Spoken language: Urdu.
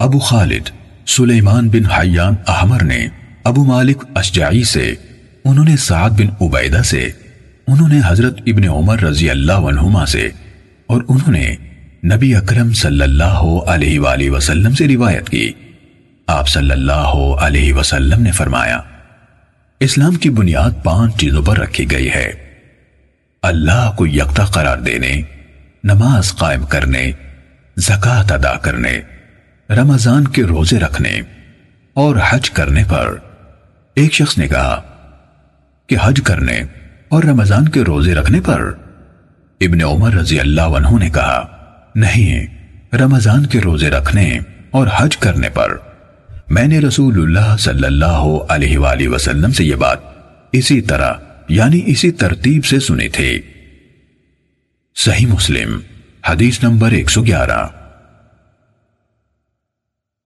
ابو خالد، سلیمان بن حیان احمر نے ابو مالک اشجعی سے، انہوں نے سعد بن عبیدہ سے، انہوں نے حضرت ابن عمر رضی اللہ عنہما سے، اور انہوں نے نبی اکرم صلی اللہ علیہ وآلہ وسلم سے روایت کی۔ آپ صلی اللہ علیہ وسلم نے فرمایا، اسلام کی بنیاد پانچ چیزوں پر رکھی گئی ہے۔ اللہ کو یکتا قرار دینے، نماز قائم کرنے، زکوٰۃ ادا کرنے رمضان کے روزے رکھنے اور حج کرنے پر ایک شخص نے کہا کہ حج کرنے اور رمضان کے روزے رکھنے پر ابن عمر رضی اللہ عنہ نے کہا، نہیں، رمضان کے روزے رکھنے اور حج کرنے پر میں نے رسول اللہ صلی اللہ علیہ وآلہ وسلم سے یہ بات اسی طرح یعنی اسی ترتیب سے سنی تھی۔ صحیح مسلم، حدیث نمبر ایک سو گیارہ۔